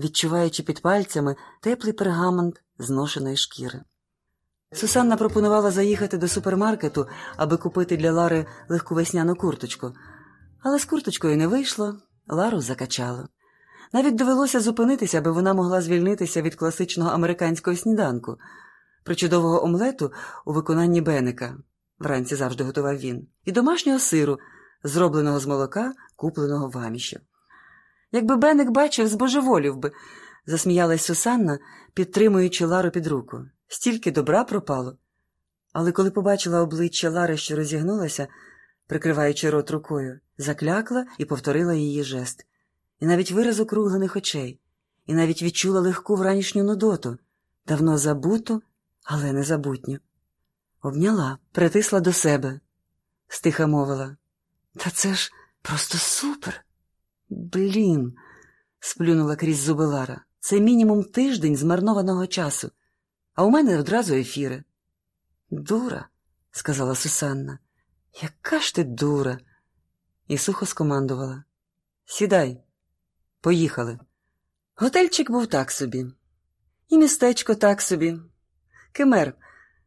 відчуваючи під пальцями теплий пергамент зношеної шкіри. Сусанна пропонувала заїхати до супермаркету, аби купити для Лари легку весняну курточку, але з курточкою не вийшло, Лару закачало. Навіть довелося зупинитися, аби вона могла звільнитися від класичного американського сніданку, причудового омлету у виконанні Беника вранці завжди готував він, і домашнього сиру, зробленого з молока, купленого в аміші. Якби Беник бачив, збожеволів би, засміялась Сусанна, підтримуючи Лару під руку. Стільки добра пропало. Але коли побачила обличчя Лари, що розігнулася, прикриваючи рот рукою, заклякла і повторила її жест, і навіть вираз округлених очей, і навіть відчула легку вранішню нудоту, давно забуту, але незабутню. Обняла, притисла до себе, стиха мовила. Та це ж просто супер. Блін, сплюнула крізь зуби Лара. Це мінімум тиждень змарнованого часу, а у мене одразу ефіри. Дура, сказала Сусанна. Яка ж ти дура? І сухо скомандувала. Сідай, поїхали. Готельчик був так собі, і містечко так собі. Кемер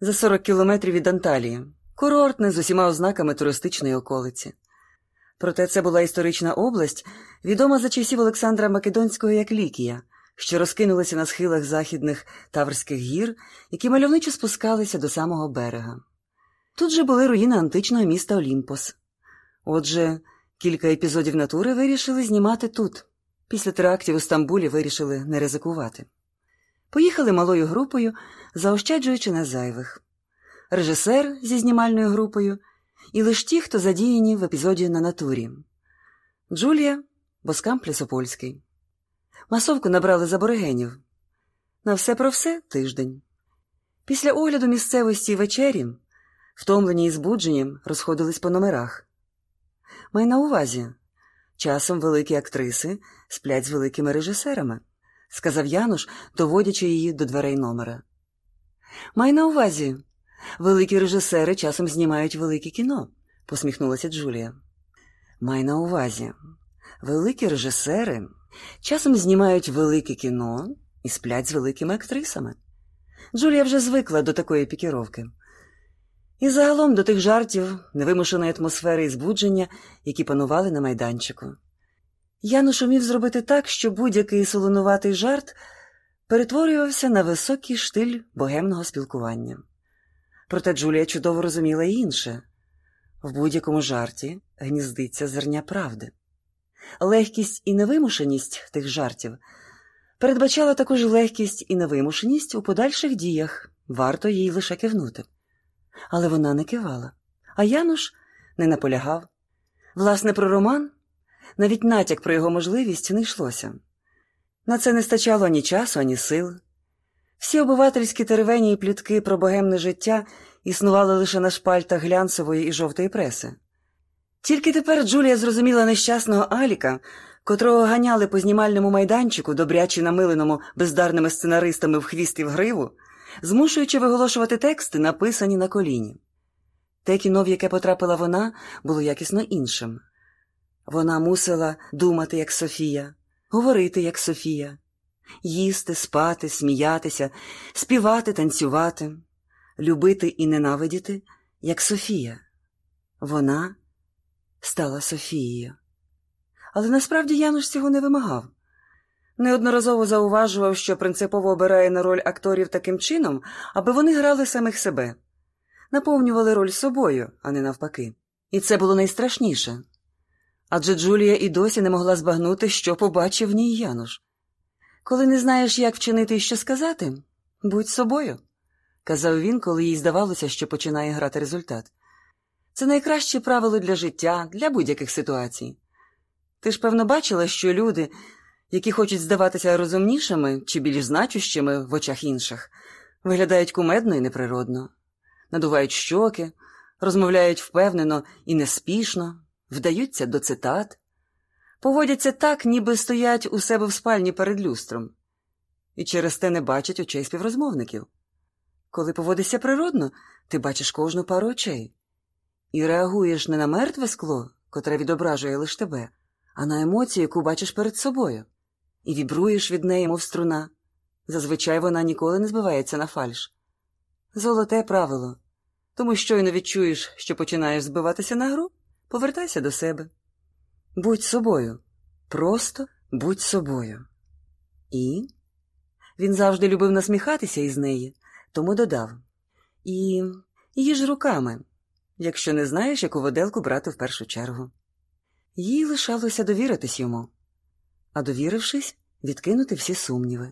за 40 кілометрів від Анталії, курортне з усіма ознаками туристичної околиці. Проте це була історична область, відома за часів Олександра Македонського як Лікія, що розкинулася на схилах західних Таврських гір, які мальовничо спускалися до самого берега. Тут же були руїни античного міста Олімпос. Отже, кілька епізодів натури вирішили знімати тут. Після терактів у Стамбулі вирішили не ризикувати. Поїхали малою групою, заощаджуючи на зайвих. Режисер зі знімальною групою і лише ті, хто задіяні в епізоді на натурі. Джулія, Боскамп Лісопольський. Масовку набрали з аборигенів. На все про все тиждень. Після огляду місцевості вечері, втомлені і збуджені, розходились по номерах. Май на увазі, часом великі актриси сплять з великими режисерами, сказав Януш, доводячи її до дверей номера. Май на увазі, великі режисери часом знімають велике кіно, посміхнулася Джулія. Май на увазі, великі режисери часом знімають велике кіно і сплять з великими актрисами. Джулія вже звикла до такої пікіровки. І загалом до тих жартів, невимушеної атмосфери і збудження, які панували на майданчику. Януш умів зробити так, що будь-який солонуватий жарт перетворювався на високий штиль богемного спілкування. Проте Джулія чудово розуміла і інше в будь-якому жарті гніздиться зерня правди. Легкість і невимушеність тих жартів передбачала також легкість і невимушеність у подальших діях, варто їй лише кивнути. Але вона не кивала, а Януш не наполягав. Власне, про роман навіть натяк про його можливість не йшлося. На це не стачало ані часу, ані сил. Всі обивательські теревені і плітки про богемне життя існували лише на шпальтах глянцевої і жовтої преси. Тільки тепер Джулія зрозуміла нещасного Аліка, котрого ганяли по знімальному майданчику, добряче намиленому бездарними сценаристами в хвіст і в гриву, змушуючи виголошувати тексти, написані на коліні. Те кіно, в яке потрапила вона, було якісно іншим. Вона мусила думати, як Софія, говорити, як Софія, їсти, спати, сміятися, співати, танцювати, любити і ненавидіти, як Софія. Вона стала Софією. Але насправді Януш цього не вимагав. Неодноразово зауважував, що принципово обирає на роль акторів таким чином, аби вони грали самих себе, наповнювали роль собою, а не навпаки. І це було найстрашніше. Адже Джулія і досі не могла збагнути, що побачив в ній Януш. Коли не знаєш, як вчинити і що сказати, будь собою, казав він, коли їй здавалося, що починає грати результат. Це найкраще правило для життя, для будь-яких ситуацій. Ти ж, певно, бачила, що люди, які хочуть здаватися розумнішими чи більш значущими в очах інших, виглядають кумедно і неприродно, надувають щоки, розмовляють впевнено і неспішно, вдаються до цитат, поводяться так, ніби стоять у себе в спальні перед люстром, і через те не бачать очей співрозмовників. Коли поводишся природно, ти бачиш кожну пару очей і реагуєш не на мертве скло, котре відображує лише тебе, а на емоцію, яку бачиш перед собою. і вібруєш від неї, мов струна. Зазвичай вона ніколи не збивається на фальш. Золоте правило. Тому щойно відчуєш, що починаєш збиватися на гру, повертайся до себе. Будь собою. Просто будь собою. І він завжди любив насміхатися із неї, тому додав І їж руками, якщо не знаєш, яку воделку брати в першу чергу. Їй лишалося довіритись йому, а довірившись, відкинути всі сумніви.